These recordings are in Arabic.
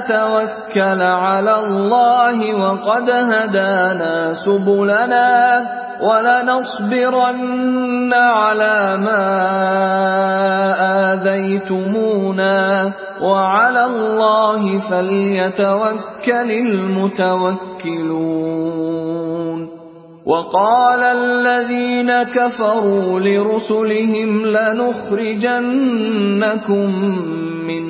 نتوكل على الله وقد هدانا سبلنا ولنصبرن على ما آذيتمونا وعلى الله فليتوكل المتوكلون وقال الذين كفروا لرسلهم لنخرجنكم من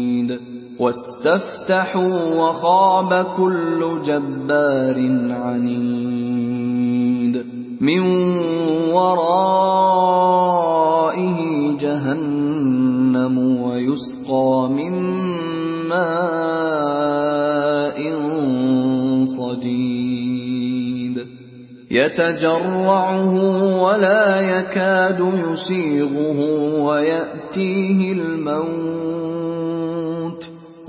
واستفتحوا وخاب كل جبار عنيد. من ورائه جهنم ويسقى من ماء صديد. يتجرعه ولا يكاد يسيغه ويأتيه الموت.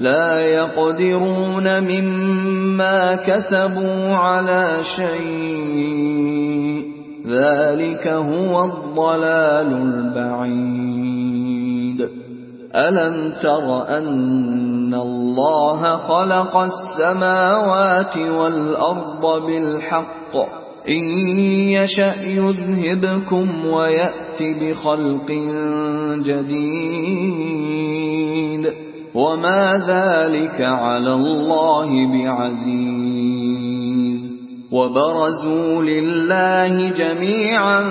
لا يقدرون مما كسبوا على شيء. ذلك هو الضلال البعيد. ألم تر أن الله خلق السماوات والأرض بالحق؟ إن يشأ يذهبكم ويأت بخلق جديد. وما ذلك على الله بعزيز وبرزوا لله جميعا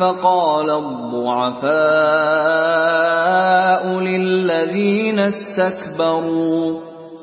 فقال الضعفاء للذين استكبروا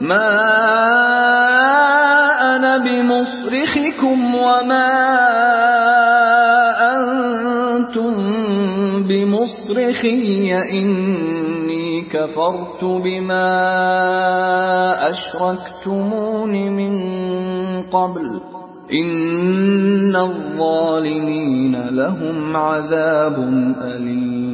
ما أنا بمصرخكم وما أنتم بمصرخي إني كفرت بما أشركتمون من قبل إن الظالمين لهم عذاب أليم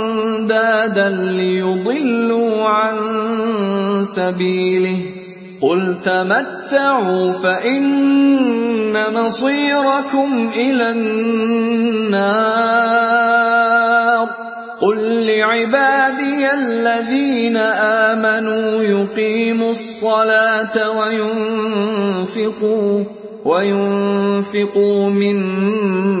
أندادا ليضلوا عن سبيله. قل تمتعوا فإن مصيركم إلى النار. قل لعبادي الذين آمنوا يقيموا الصلاة وينفقوا وينفقوا مما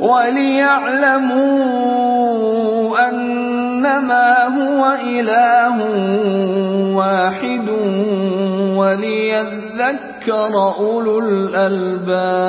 وليعلموا أنما هو إله واحد وليذكر أولو الألباب.